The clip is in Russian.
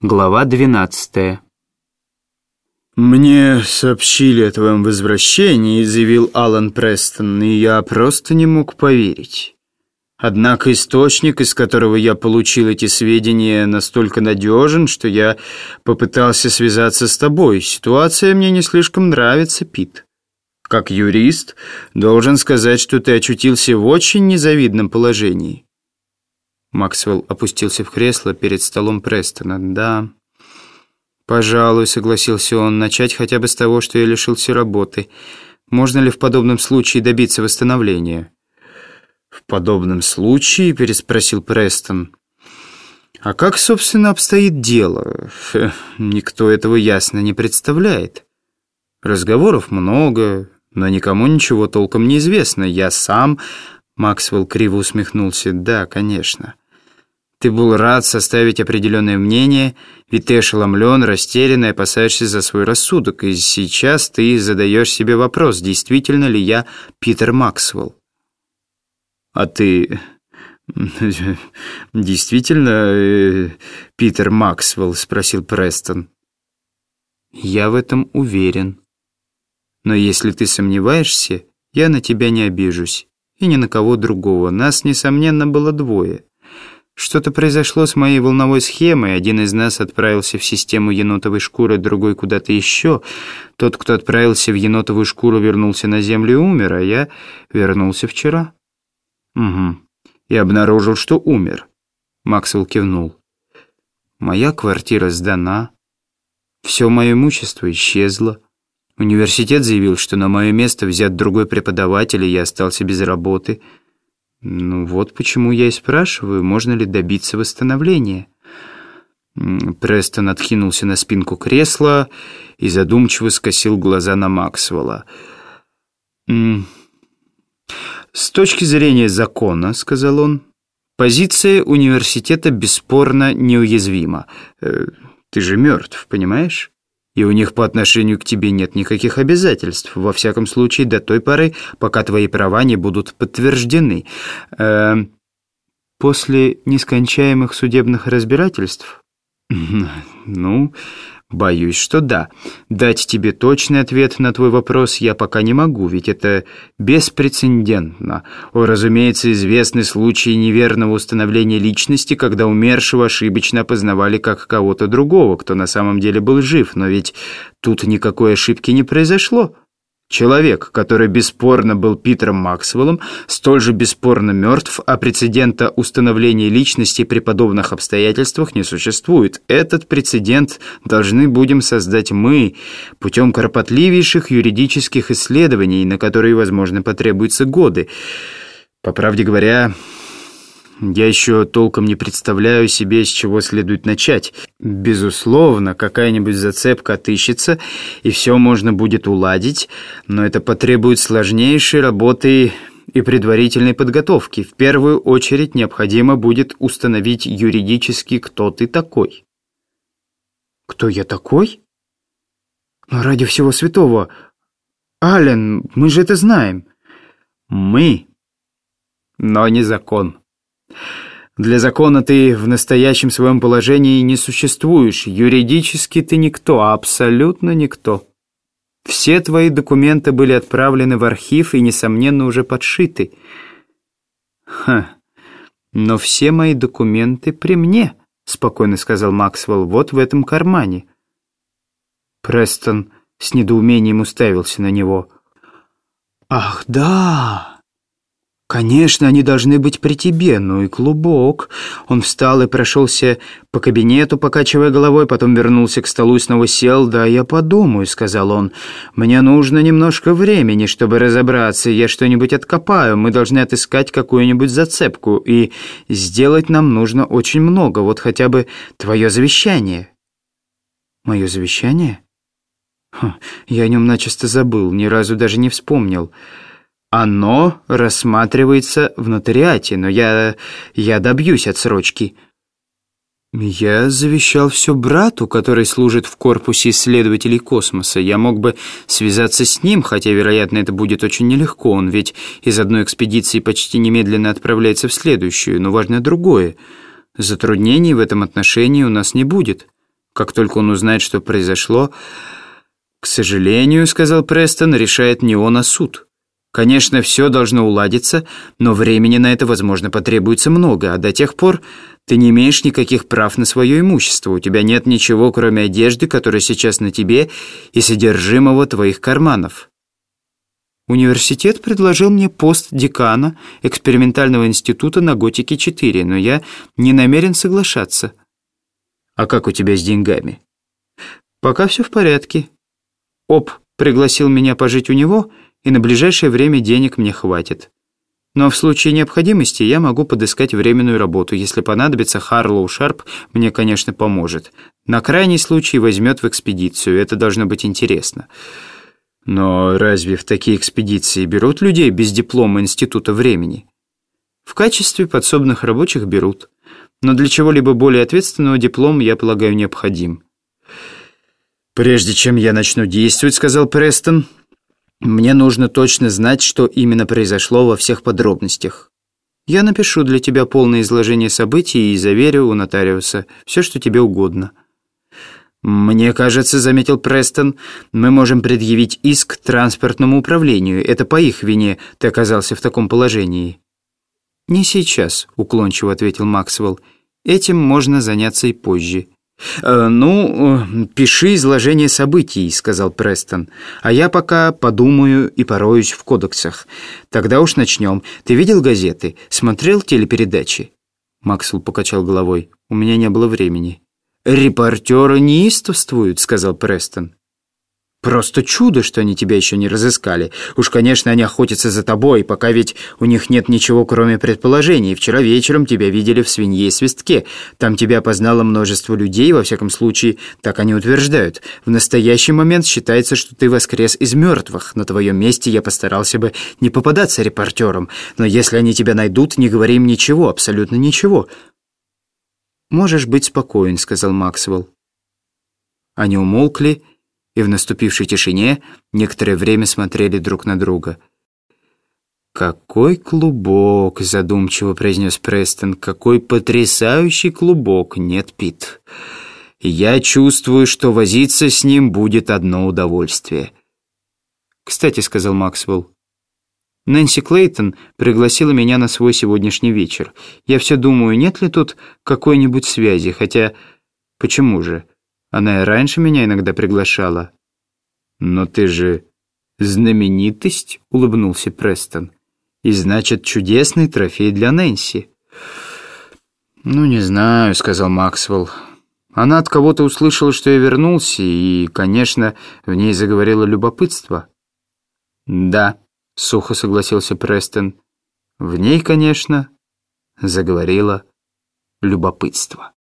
Глава 12 «Мне сообщили о твоем возвращении», — заявил Алан Престон, «и я просто не мог поверить. Однако источник, из которого я получил эти сведения, настолько надежен, что я попытался связаться с тобой. Ситуация мне не слишком нравится, Пит. Как юрист, должен сказать, что ты очутился в очень незавидном положении». Максвелл опустился в кресло перед столом Престона. «Да, пожалуй», — согласился он, — «начать хотя бы с того, что я лишился работы. Можно ли в подобном случае добиться восстановления?» «В подобном случае?» — переспросил Престон. «А как, собственно, обстоит дело? Никто этого ясно не представляет. Разговоров много, но никому ничего толком не известно. Я сам...» Максвелл криво усмехнулся. «Да, конечно. Ты был рад составить определенное мнение, ведь ты ошеломлен, растерян и опасаешься за свой рассудок. И сейчас ты задаешь себе вопрос, действительно ли я Питер Максвелл. А ты действительно э, Питер Максвелл? Спросил Престон. Я в этом уверен. Но если ты сомневаешься, я на тебя не обижусь. И ни на кого другого. Нас, несомненно, было двое. Что-то произошло с моей волновой схемой. Один из нас отправился в систему енотовой шкуры, другой куда-то еще. Тот, кто отправился в енотовую шкуру, вернулся на Землю и умер, а я вернулся вчера. Угу. И обнаружил, что умер. Максвелл кивнул. Моя квартира сдана. Все мое имущество исчезло. Университет заявил, что на мое место взят другой преподаватель, и я остался без работы. Ну вот почему я и спрашиваю, можно ли добиться восстановления. Престон откинулся на спинку кресла и задумчиво скосил глаза на Максвелла. «С точки зрения закона, — сказал он, — позиция университета бесспорно неуязвима. Э, ты же мертв, понимаешь?» И у них по отношению к тебе нет никаких обязательств, во всяком случае до той поры, пока твои права не будут подтверждены. Э, после нескончаемых судебных разбирательств? Ну, боюсь, что да. Дать тебе точный ответ на твой вопрос я пока не могу, ведь это беспрецедентно. О, разумеется, известны случаи неверного установления личности, когда умершего ошибочно опознавали как кого-то другого, кто на самом деле был жив, но ведь тут никакой ошибки не произошло. Человек, который бесспорно был Питером Максвеллом, столь же бесспорно мертв, а прецедента установления личности при подобных обстоятельствах не существует. Этот прецедент должны будем создать мы путем кропотливейших юридических исследований, на которые, возможно, потребуются годы. По правде говоря... Я еще толком не представляю себе, с чего следует начать. Безусловно, какая-нибудь зацепка отыщется, и все можно будет уладить, но это потребует сложнейшей работы и предварительной подготовки. В первую очередь необходимо будет установить юридически, кто ты такой. Кто я такой? Но ради всего святого. Ален, мы же это знаем. Мы, но не закон. Для закона ты в настоящем своем положении не существуешь. Юридически ты никто, абсолютно никто. Все твои документы были отправлены в архив и, несомненно, уже подшиты. Ха, но все мои документы при мне, спокойно сказал Максвелл, вот в этом кармане. Престон с недоумением уставился на него. «Ах, да!» «Конечно, они должны быть при тебе, ну и клубок». Он встал и прошелся по кабинету, покачивая головой, потом вернулся к столу и снова сел. «Да, я подумаю», — сказал он. «Мне нужно немножко времени, чтобы разобраться. Я что-нибудь откопаю. Мы должны отыскать какую-нибудь зацепку, и сделать нам нужно очень много. Вот хотя бы твое завещание». «Мое завещание?» Ха, Я о нем начисто забыл, ни разу даже не вспомнил». Оно рассматривается в нотариате, но я... я добьюсь отсрочки. Я завещал все брату, который служит в корпусе исследователей космоса. Я мог бы связаться с ним, хотя, вероятно, это будет очень нелегко. Он ведь из одной экспедиции почти немедленно отправляется в следующую. Но важно другое. Затруднений в этом отношении у нас не будет. как только он узнает, что произошло. «К сожалению, — сказал Престон, — решает не он, а суд». Конечно, все должно уладиться, но времени на это, возможно, потребуется много, а до тех пор ты не имеешь никаких прав на свое имущество. У тебя нет ничего, кроме одежды, которая сейчас на тебе, и содержимого твоих карманов. Университет предложил мне пост декана экспериментального института на Готике-4, но я не намерен соглашаться. А как у тебя с деньгами? Пока все в порядке. Оп пригласил меня пожить у него — и на ближайшее время денег мне хватит. Но в случае необходимости я могу подыскать временную работу. Если понадобится, Харлоу Шарп мне, конечно, поможет. На крайний случай возьмет в экспедицию. Это должно быть интересно. Но разве в такие экспедиции берут людей без диплома Института времени? В качестве подсобных рабочих берут. Но для чего-либо более ответственного диплом, я полагаю, необходим. «Прежде чем я начну действовать», — сказал Престон, — мне нужно точно знать, что именно произошло во всех подробностях. Я напишу для тебя полное изложение событий и заверю у нотариуса все, что тебе угодно». «Мне кажется, — заметил Престон, — мы можем предъявить иск транспортному управлению. Это по их вине ты оказался в таком положении». «Не сейчас», — уклончиво ответил Максвелл. «Этим можно заняться и позже. Э, «Ну, э, пиши изложение событий», — сказал Престон. «А я пока подумаю и пороюсь в кодексах. Тогда уж начнем. Ты видел газеты? Смотрел телепередачи?» Максвелл покачал головой. «У меня не было времени». «Репортеры неистовствуют», — сказал Престон. Просто чудо, что они тебя еще не разыскали. Уж, конечно, они охотятся за тобой, пока ведь у них нет ничего, кроме предположений. Вчера вечером тебя видели в свинье и свистке. Там тебя познало множество людей, во всяком случае, так они утверждают. В настоящий момент считается, что ты воскрес из мертвых. На твоем месте я постарался бы не попадаться репортерам. Но если они тебя найдут, не говори им ничего, абсолютно ничего. «Можешь быть спокоен», — сказал Максвелл. Они умолкли, — и в наступившей тишине некоторое время смотрели друг на друга. «Какой клубок!» — задумчиво произнес Престон. «Какой потрясающий клубок! Нет, Пит. Я чувствую, что возиться с ним будет одно удовольствие». «Кстати», — сказал Максвелл, Нэнси Клейтон пригласила меня на свой сегодняшний вечер. Я все думаю, нет ли тут какой-нибудь связи, хотя... Почему же? Она и раньше меня иногда приглашала. «Но ты же знаменитость», — улыбнулся Престон. «И значит, чудесный трофей для Нэнси». «Ну, не знаю», — сказал Максвелл. Она от кого-то услышала, что я вернулся, и, конечно, в ней заговорило любопытство. «Да», — сухо согласился Престон. «В ней, конечно, заговорило любопытство».